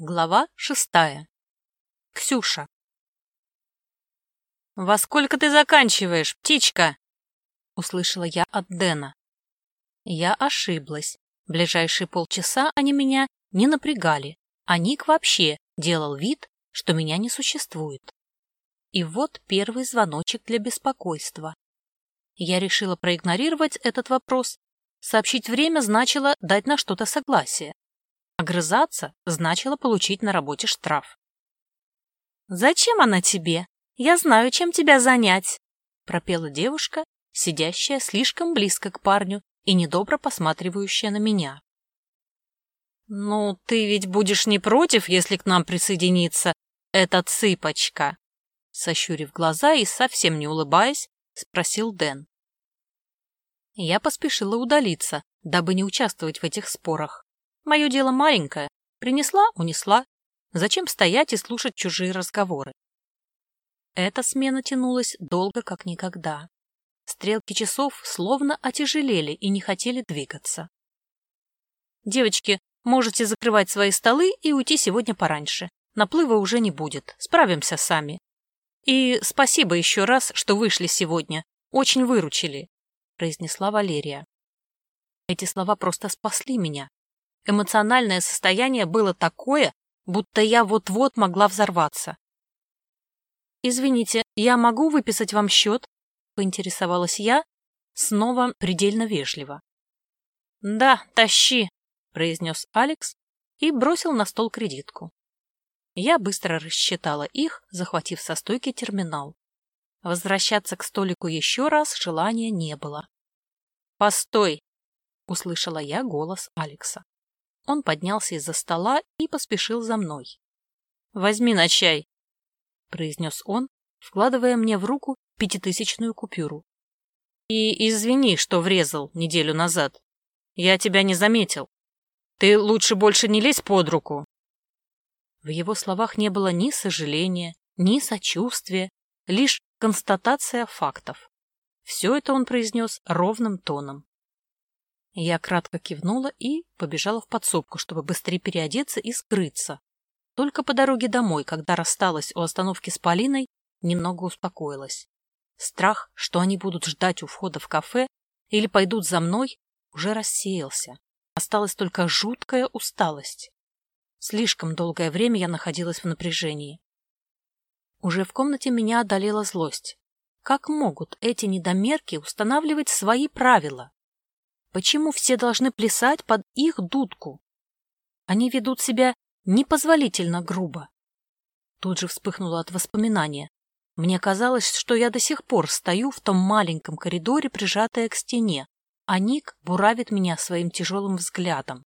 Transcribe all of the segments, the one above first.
Глава шестая. Ксюша. «Во сколько ты заканчиваешь, птичка?» — услышала я от Дэна. Я ошиблась. Ближайшие полчаса они меня не напрягали, а Ник вообще делал вид, что меня не существует. И вот первый звоночек для беспокойства. Я решила проигнорировать этот вопрос. Сообщить время значило дать на что-то согласие. Огрызаться значило получить на работе штраф. «Зачем она тебе? Я знаю, чем тебя занять», — пропела девушка, сидящая слишком близко к парню и недобро посматривающая на меня. «Ну, ты ведь будешь не против, если к нам присоединится эта цыпочка?» Сощурив глаза и совсем не улыбаясь, спросил Дэн. Я поспешила удалиться, дабы не участвовать в этих спорах. Мое дело маленькое. Принесла — унесла. Зачем стоять и слушать чужие разговоры? Эта смена тянулась долго, как никогда. Стрелки часов словно отяжелели и не хотели двигаться. «Девочки, можете закрывать свои столы и уйти сегодня пораньше. Наплыва уже не будет. Справимся сами. И спасибо еще раз, что вышли сегодня. Очень выручили», — произнесла Валерия. Эти слова просто спасли меня. Эмоциональное состояние было такое, будто я вот-вот могла взорваться. «Извините, я могу выписать вам счет?» — поинтересовалась я, снова предельно вежливо. «Да, тащи», — произнес Алекс и бросил на стол кредитку. Я быстро рассчитала их, захватив со стойки терминал. Возвращаться к столику еще раз желания не было. «Постой!» — услышала я голос Алекса. Он поднялся из-за стола и поспешил за мной. «Возьми на чай», — произнес он, вкладывая мне в руку пятитысячную купюру. «И извини, что врезал неделю назад. Я тебя не заметил. Ты лучше больше не лезь под руку». В его словах не было ни сожаления, ни сочувствия, лишь констатация фактов. Все это он произнес ровным тоном. Я кратко кивнула и побежала в подсобку, чтобы быстрее переодеться и скрыться. Только по дороге домой, когда рассталась у остановки с Полиной, немного успокоилась. Страх, что они будут ждать у входа в кафе или пойдут за мной, уже рассеялся. Осталась только жуткая усталость. Слишком долгое время я находилась в напряжении. Уже в комнате меня одолела злость. Как могут эти недомерки устанавливать свои правила? Почему все должны плясать под их дудку? Они ведут себя непозволительно грубо. Тут же вспыхнуло от воспоминания. Мне казалось, что я до сих пор стою в том маленьком коридоре, прижатая к стене, а Ник буравит меня своим тяжелым взглядом.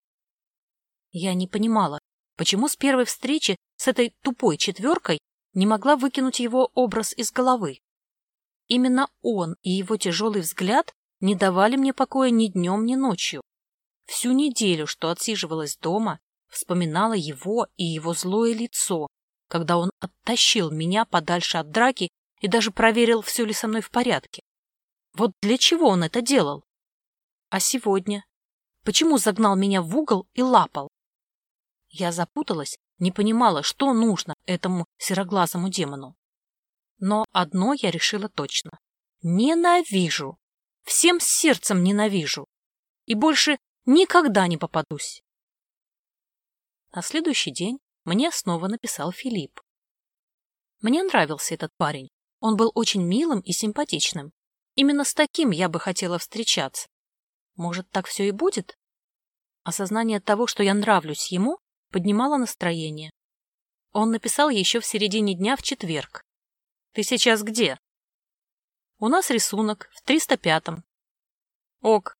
Я не понимала, почему с первой встречи с этой тупой четверкой не могла выкинуть его образ из головы. Именно он и его тяжелый взгляд не давали мне покоя ни днем, ни ночью. Всю неделю, что отсиживалась дома, вспоминала его и его злое лицо, когда он оттащил меня подальше от драки и даже проверил, все ли со мной в порядке. Вот для чего он это делал? А сегодня? Почему загнал меня в угол и лапал? Я запуталась, не понимала, что нужно этому сероглазому демону. Но одно я решила точно. Ненавижу Всем сердцем ненавижу. И больше никогда не попадусь. На следующий день мне снова написал Филипп. Мне нравился этот парень. Он был очень милым и симпатичным. Именно с таким я бы хотела встречаться. Может, так все и будет? Осознание того, что я нравлюсь ему, поднимало настроение. Он написал еще в середине дня в четверг. «Ты сейчас где?» У нас рисунок в 305-м. Ок.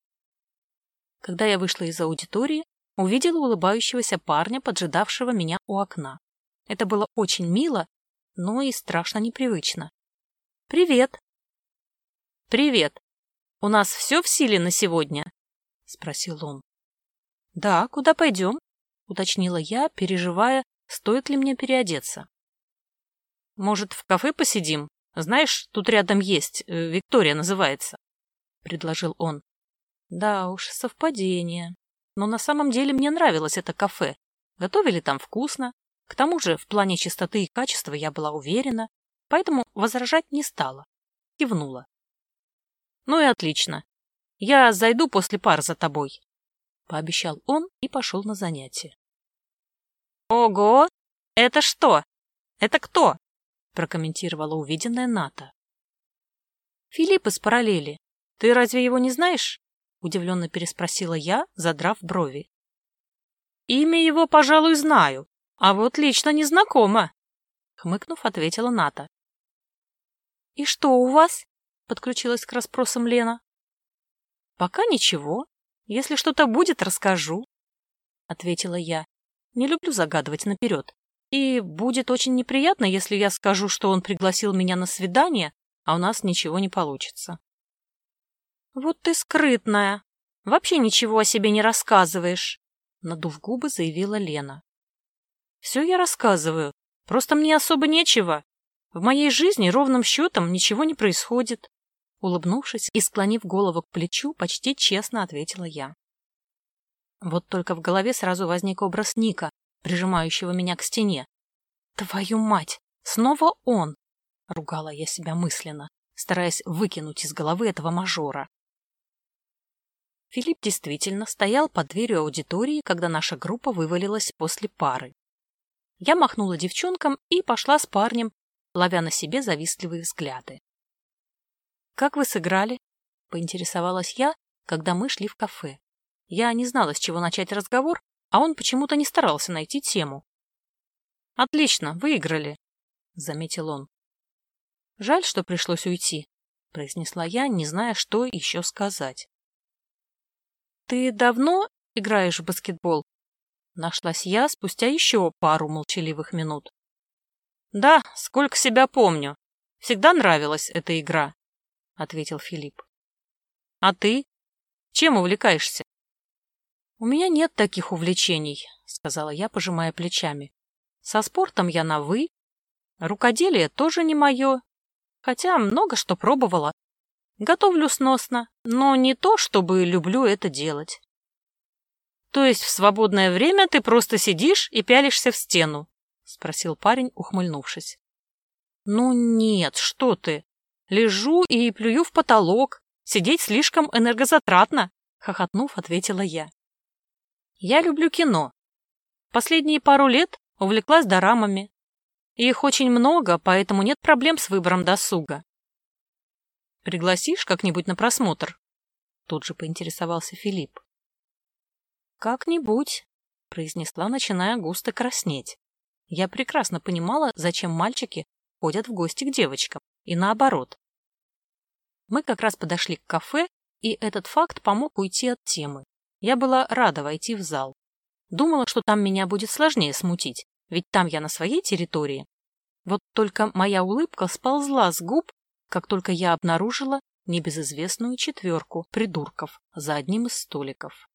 Когда я вышла из аудитории, увидела улыбающегося парня, поджидавшего меня у окна. Это было очень мило, но и страшно непривычно. «Привет!» «Привет! У нас все в силе на сегодня?» — спросил он. «Да, куда пойдем?» — уточнила я, переживая, стоит ли мне переодеться. «Может, в кафе посидим?» Знаешь, тут рядом есть, э, Виктория называется, — предложил он. Да уж, совпадение. Но на самом деле мне нравилось это кафе. Готовили там вкусно, К тому же в плане чистоты и качества я была уверена, поэтому возражать не стала. Кивнула. «Ну и отлично. Я зайду после пар за тобой», — пообещал он и пошел на занятие. «Ого! Это что? Это кто?» — прокомментировала увиденная Ната. «Филипп из параллели. Ты разве его не знаешь?» — удивленно переспросила я, задрав брови. «Имя его, пожалуй, знаю, а вот лично не знакомо», — хмыкнув, ответила Ната. «И что у вас?» — подключилась к расспросам Лена. «Пока ничего. Если что-то будет, расскажу», — ответила я. «Не люблю загадывать наперед. И будет очень неприятно, если я скажу, что он пригласил меня на свидание, а у нас ничего не получится». «Вот ты скрытная. Вообще ничего о себе не рассказываешь», — надув губы, заявила Лена. «Все я рассказываю. Просто мне особо нечего. В моей жизни ровным счетом ничего не происходит. Улыбнувшись и склонив голову к плечу, почти честно ответила я. Вот только в голове сразу возник образ Ника, прижимающего меня к стене. «Твою мать! Снова он!» — ругала я себя мысленно, стараясь выкинуть из головы этого мажора. Филипп действительно стоял под дверью аудитории, когда наша группа вывалилась после пары. Я махнула девчонкам и пошла с парнем ловя на себе завистливые взгляды. «Как вы сыграли?» — поинтересовалась я, когда мы шли в кафе. Я не знала, с чего начать разговор, а он почему-то не старался найти тему. «Отлично, выиграли», — заметил он. «Жаль, что пришлось уйти», — произнесла я, не зная, что еще сказать. «Ты давно играешь в баскетбол?» Нашлась я спустя еще пару молчаливых минут. Да, сколько себя помню. Всегда нравилась эта игра, — ответил Филипп. А ты? Чем увлекаешься? У меня нет таких увлечений, — сказала я, пожимая плечами. Со спортом я на «вы». Рукоделие тоже не мое, хотя много что пробовала. Готовлю сносно, но не то, чтобы люблю это делать. То есть в свободное время ты просто сидишь и пялишься в стену, — спросил парень, ухмыльнувшись. «Ну нет, что ты! Лежу и плюю в потолок. Сидеть слишком энергозатратно!» — хохотнув, ответила я. «Я люблю кино. Последние пару лет увлеклась дорамами. Их очень много, поэтому нет проблем с выбором досуга. Пригласишь как-нибудь на просмотр?» Тут же поинтересовался Филипп. «Как-нибудь», — произнесла, начиная густо краснеть. Я прекрасно понимала, зачем мальчики ходят в гости к девочкам, и наоборот. Мы как раз подошли к кафе, и этот факт помог уйти от темы. Я была рада войти в зал. Думала, что там меня будет сложнее смутить, ведь там я на своей территории. Вот только моя улыбка сползла с губ, как только я обнаружила небезызвестную четверку придурков за одним из столиков.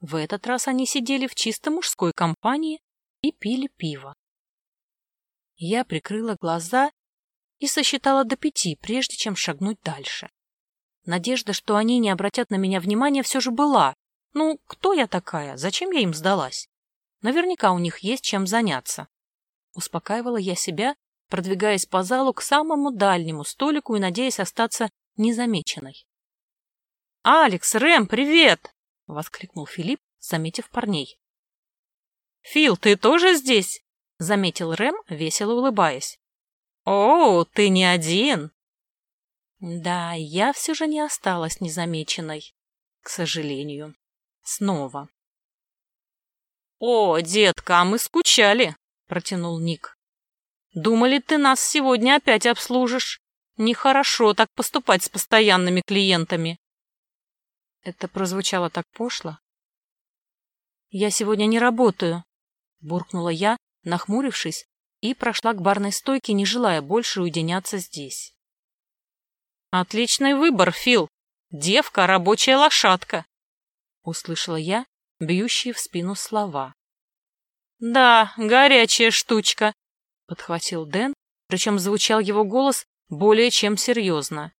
В этот раз они сидели в чисто мужской компании и пили пиво. Я прикрыла глаза и сосчитала до пяти, прежде чем шагнуть дальше. Надежда, что они не обратят на меня внимания, все же была. Ну, кто я такая? Зачем я им сдалась? Наверняка у них есть чем заняться. Успокаивала я себя, продвигаясь по залу к самому дальнему столику и надеясь остаться незамеченной. «Алекс, Рэм, привет!» — воскликнул Филипп, заметив парней. «Фил, ты тоже здесь?» — заметил Рэм, весело улыбаясь. «О, ты не один!» Да, я все же не осталась незамеченной, к сожалению. Снова. «О, детка, а мы скучали!» — протянул Ник. «Думали, ты нас сегодня опять обслужишь. Нехорошо так поступать с постоянными клиентами». Это прозвучало так пошло. «Я сегодня не работаю», — буркнула я, нахмурившись, и прошла к барной стойке, не желая больше уединяться здесь. «Отличный выбор, Фил! Девка — рабочая лошадка!» — услышала я, бьющие в спину слова. «Да, горячая штучка!» — подхватил Дэн, причем звучал его голос более чем серьезно.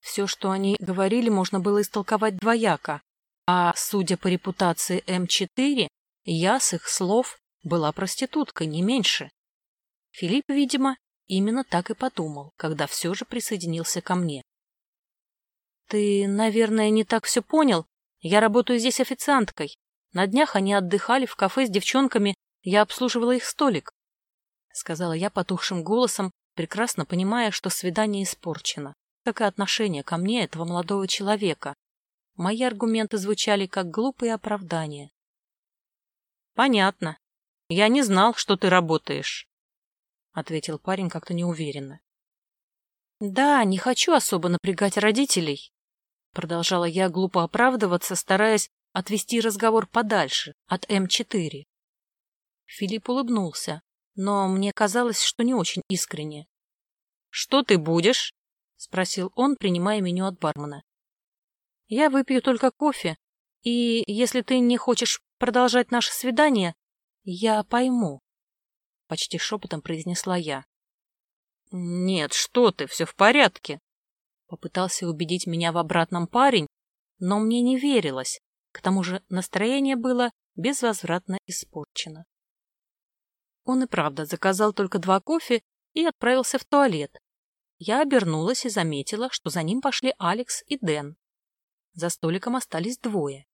Все, что они говорили, можно было истолковать двояко, а, судя по репутации М4, я с их слов была проституткой, не меньше. Филипп, видимо, именно так и подумал, когда все же присоединился ко мне. «Ты, наверное, не так все понял. Я работаю здесь официанткой. На днях они отдыхали в кафе с девчонками, я обслуживала их столик», — сказала я потухшим голосом, прекрасно понимая, что свидание испорчено, как и отношение ко мне этого молодого человека. Мои аргументы звучали как глупые оправдания. «Понятно. Я не знал, что ты работаешь», — ответил парень как-то неуверенно. «Да, не хочу особо напрягать родителей», — продолжала я глупо оправдываться, стараясь отвести разговор подальше от М4. Филипп улыбнулся, но мне казалось, что не очень искренне. «Что ты будешь?» — спросил он, принимая меню от бармена. «Я выпью только кофе, и если ты не хочешь продолжать наше свидание, я пойму», — почти шепотом произнесла я. «Нет, что ты, все в порядке», — попытался убедить меня в обратном парень, но мне не верилось, к тому же настроение было безвозвратно испорчено. Он и правда заказал только два кофе и отправился в туалет. Я обернулась и заметила, что за ним пошли Алекс и Дэн. За столиком остались двое.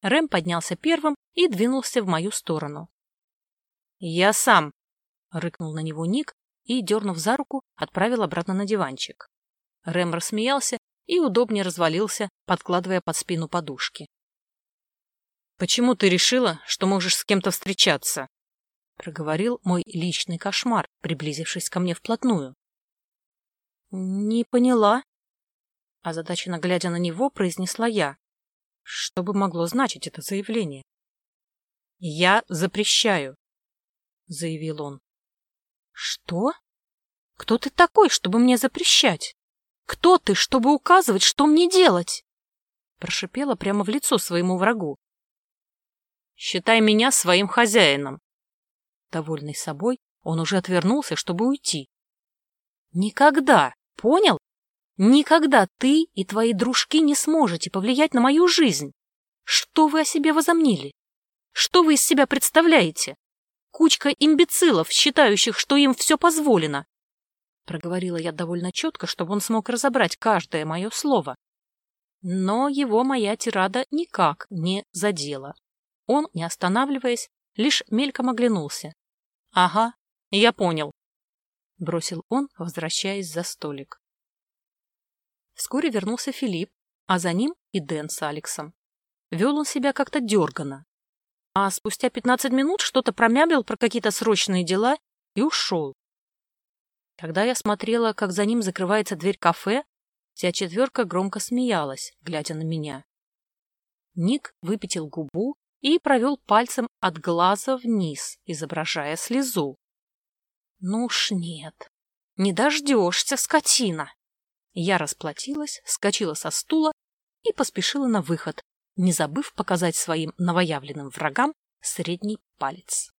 Рэм поднялся первым и двинулся в мою сторону. «Я сам!» — рыкнул на него Ник и, дернув за руку, отправил обратно на диванчик. Рэм рассмеялся и удобнее развалился, подкладывая под спину подушки. «Почему ты решила, что можешь с кем-то встречаться?» — проговорил мой личный кошмар, приблизившись ко мне вплотную. «Не поняла», — озадаченно глядя на него, произнесла я. Что бы могло значить это заявление? «Я запрещаю», — заявил он. «Что? Кто ты такой, чтобы мне запрещать? Кто ты, чтобы указывать, что мне делать?» Прошипела прямо в лицо своему врагу. «Считай меня своим хозяином», Довольный собой, он уже отвернулся, чтобы уйти. «Никогда! Понял? Никогда ты и твои дружки не сможете повлиять на мою жизнь! Что вы о себе возомнили? Что вы из себя представляете? Кучка имбецилов, считающих, что им все позволено!» Проговорила я довольно четко, чтобы он смог разобрать каждое мое слово. Но его моя тирада никак не задела. Он, не останавливаясь, лишь мельком оглянулся. Ага, я понял, бросил он, возвращаясь за столик. Вскоре вернулся Филипп, а за ним и Дэн с Алексом. Вел он себя как-то дерганно. А спустя пятнадцать минут что-то промямлил про какие-то срочные дела и ушел. Когда я смотрела, как за ним закрывается дверь кафе, вся четверка громко смеялась, глядя на меня. Ник выпятил губу и провел пальцем от глаза вниз, изображая слезу. Ну уж нет, не дождешься, скотина. Я расплатилась, скочила со стула и поспешила на выход, не забыв показать своим новоявленным врагам средний палец.